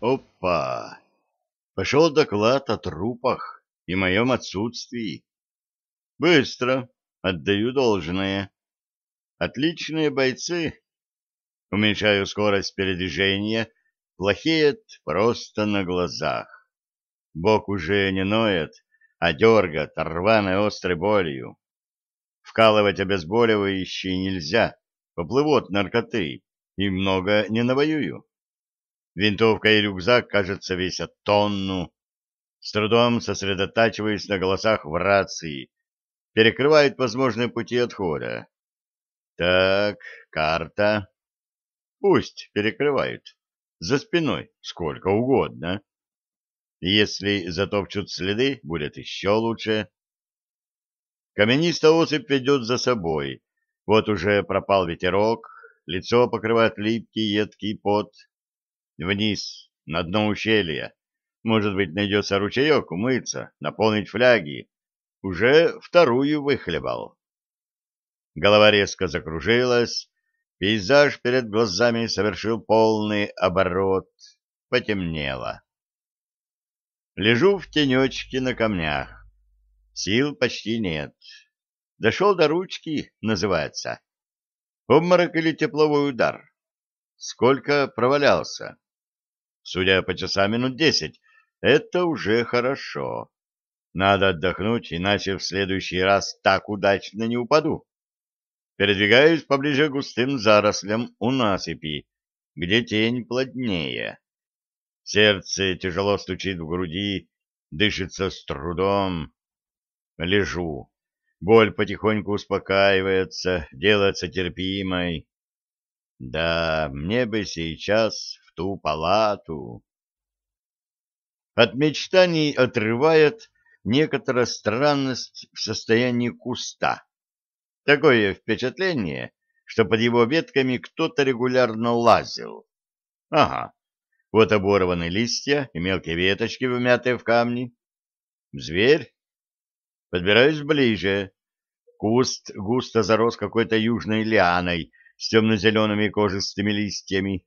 Опа! Пошел доклад о трупах и моем отсутствии. Быстро, отдаю должное. Отличные бойцы. Уменьшаю скорость передвижения, плохеет просто на глазах. Бок уже не ноет, а дергает рваной острой болью. Вкалывать обезболивающие нельзя, поплывут наркоты, и много не навоюю. Винтовка и рюкзак, кажется, весят тонну. С трудом сосредотачиваясь на голосах в рации, перекрывает возможные пути отхода. Так, карта. Пусть перекрывают. За спиной сколько угодно. Если затопчут следы, будет еще лучше. Каменистая осыпь ведет за собой. Вот уже пропал ветерок, лицо покрывает липкий едкий пот. Вниз, на дно ущелья. Может быть, найдется ручеек умыться, наполнить фляги. Уже вторую выхлебал. Голова резко закружилась, пейзаж перед глазами совершил полный оборот, потемнело. Лежу в тенечке на камнях. Сил почти нет. Дошел до ручки, называется. Обморок или тепловой удар? Сколько провалялся? Судя по часам, минут десять. Это уже хорошо. Надо отдохнуть, иначе в следующий раз так удачно не упаду. Передвигаюсь поближе к густым зарослям у насыпи, где тень плотнее. Сердце тяжело стучит в груди, дышится с трудом. Лежу. Боль потихоньку успокаивается, делается терпимой. Да, мне бы сейчас ту палату. От мечтаний отрывает некоторая странность в состоянии куста. Такое впечатление, что под его ветками кто-то регулярно лазил. Ага, вот оборванные листья и мелкие веточки, вмятые в камни. Зверь? Подбираюсь ближе. Куст густо зарос какой-то южной лианой с темно-зелеными кожистыми листьями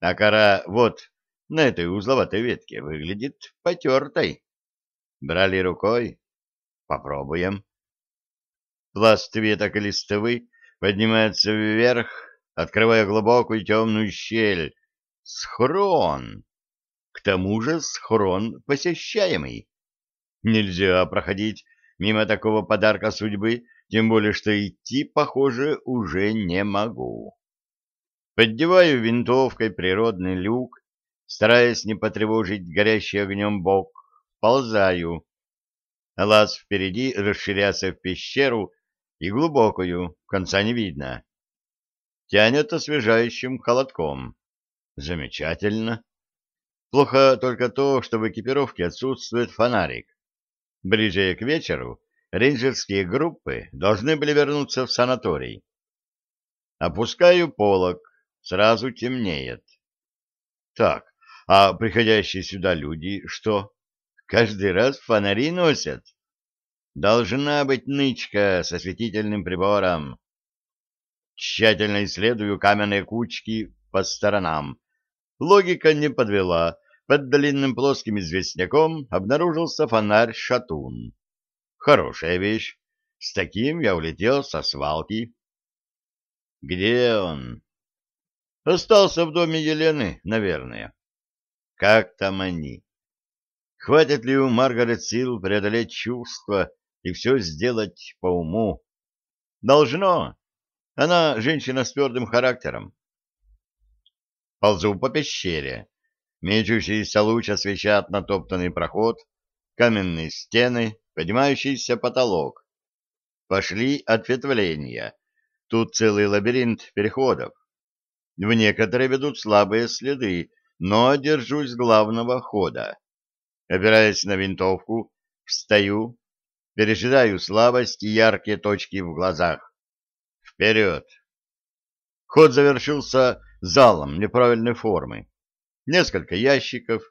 а кора вот на этой узловатой ветке выглядит потертой. Брали рукой? Попробуем. Пласт веток и поднимается вверх, открывая глубокую темную щель. Схрон! К тому же схрон посещаемый. Нельзя проходить мимо такого подарка судьбы, тем более что идти, похоже, уже не могу. Поддеваю винтовкой природный люк, стараясь не потревожить горящий огнем бок, ползаю. Лаз впереди расширяется в пещеру и глубокую, конца не видно. Тянет освежающим холодком. Замечательно. Плохо только то, что в экипировке отсутствует фонарик. Ближе к вечеру рейнджерские группы должны были вернуться в санаторий. Опускаю полог, Сразу темнеет. Так, а приходящие сюда люди что? Каждый раз фонари носят? Должна быть нычка со светительным прибором. Тщательно исследую каменные кучки по сторонам. Логика не подвела. Под длинным плоским известняком обнаружился фонарь-шатун. Хорошая вещь. С таким я улетел со свалки. Где он? Остался в доме Елены, наверное. Как там они? Хватит ли у Маргарет сил преодолеть чувства и все сделать по уму? Должно. Она женщина с твердым характером. Ползу по пещере. Мечущийся луч освещает натоптанный проход, каменные стены, поднимающийся потолок. Пошли ответвления. Тут целый лабиринт переходов. В некоторые ведут слабые следы, но держусь главного хода. Опираясь на винтовку, встаю, пережидаю слабость и яркие точки в глазах. Вперед! Ход завершился залом неправильной формы. Несколько ящиков,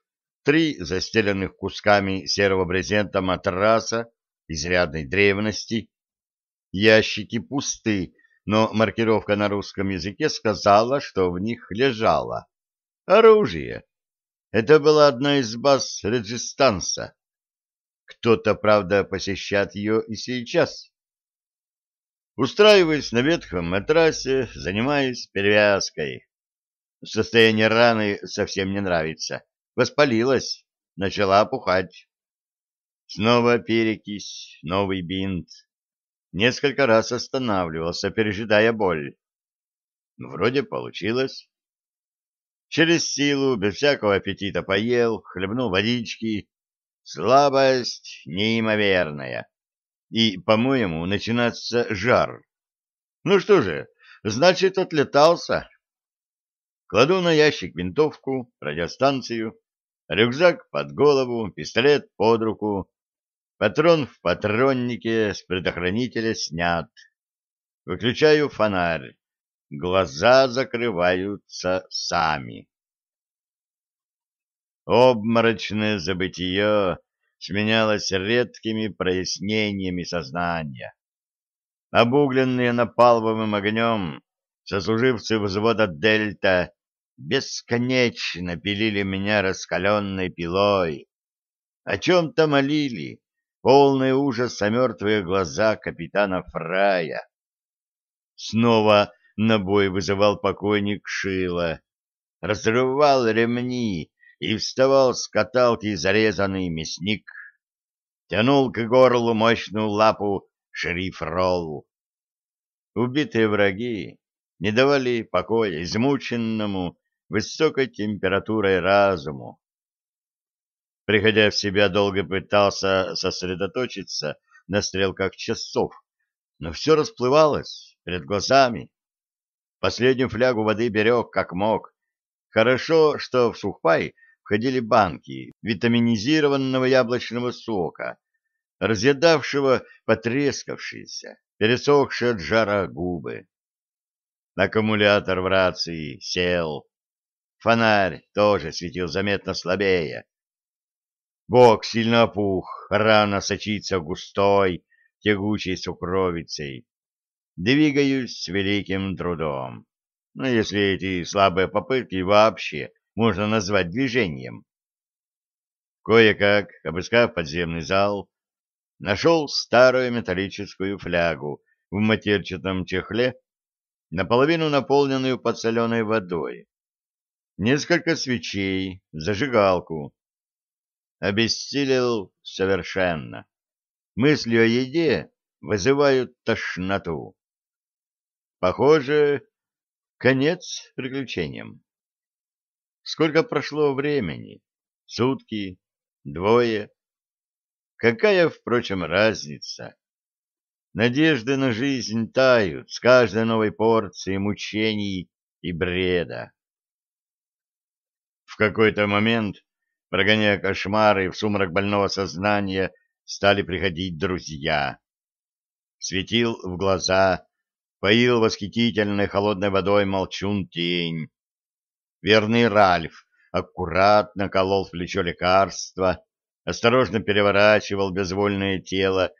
три застеленных кусками серого брезента матраса изрядной древности. Ящики пусты, но маркировка на русском языке сказала, что в них лежало оружие. Это была одна из баз Реджистанса. Кто-то, правда, посещает ее и сейчас. Устраиваясь на ветхом матрасе, занимаюсь перевязкой. Состояние раны совсем не нравится. Воспалилась, начала опухать. Снова перекись, новый бинт. Несколько раз останавливался, пережидая боль. Вроде получилось. Через силу, без всякого аппетита поел, хлебнул водички. Слабость неимоверная. И, по-моему, начинается жар. Ну что же, значит, отлетался. Кладу на ящик винтовку, радиостанцию, рюкзак под голову, пистолет под руку, патрон в патроннике с предохранителя снят. Выключаю фонарь глаза закрываются сами. Обморочное забытие сменялось редкими прояснениями сознания. Обугленные напалвовым огнем, сослуживцы взвода «Дельта» бесконечно пилили меня раскаленной пилой. О чем-то молили, полные ужаса мертвые глаза капитана Фрая. Снова на бой вызывал покойник Шила, разрывал ремни и вставал с каталки зарезанный мясник. Тянул к горлу мощную лапу шериф Ролл. Убитые враги не давали покоя измученному высокой температурой разуму. Приходя в себя, долго пытался сосредоточиться на стрелках часов, но все расплывалось перед глазами. Последнюю флягу воды берег как мог. Хорошо, что в сухпай входили банки витаминизированного яблочного сока, разъедавшего потрескавшиеся, пересохшие от жара губы. Аккумулятор в рации сел. Фонарь тоже светил заметно слабее. Бок сильно опух, рана сочится густой, тягучей сукровицей. Двигаюсь с великим трудом. Ну, если эти слабые попытки вообще можно назвать движением. Кое-как, обыскав подземный зал, нашел старую металлическую флягу в матерчатом чехле, наполовину наполненную подсоленной водой. Несколько свечей, зажигалку. Обессилел совершенно. Мысли о еде вызывают тошноту. Похоже, конец приключениям. Сколько прошло времени? Сутки? Двое? Какая, впрочем, разница? Надежды на жизнь тают с каждой новой порцией мучений и бреда. В какой-то момент, прогоняя кошмары в сумрак больного сознания, стали приходить друзья. Светил в глаза поил восхитительной холодной водой молчун тень. Верный Ральф аккуратно колол в плечо лекарства, осторожно переворачивал безвольное тело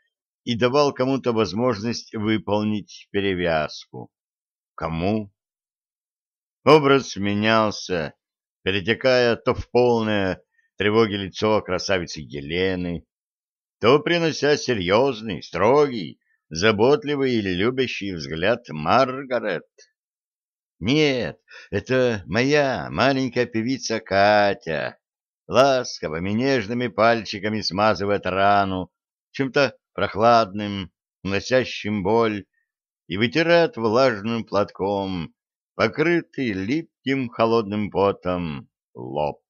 и давал кому-то возможность выполнить перевязку. Кому? Образ менялся, перетекая то в полное тревоги лицо красавицы Елены, то принося серьезный, строгий, заботливый или любящий взгляд Маргарет. Нет, это моя маленькая певица Катя, ласковыми нежными пальчиками смазывает рану чем-то прохладным, носящим боль, и вытирает влажным платком, покрытый липким холодным потом, лоб.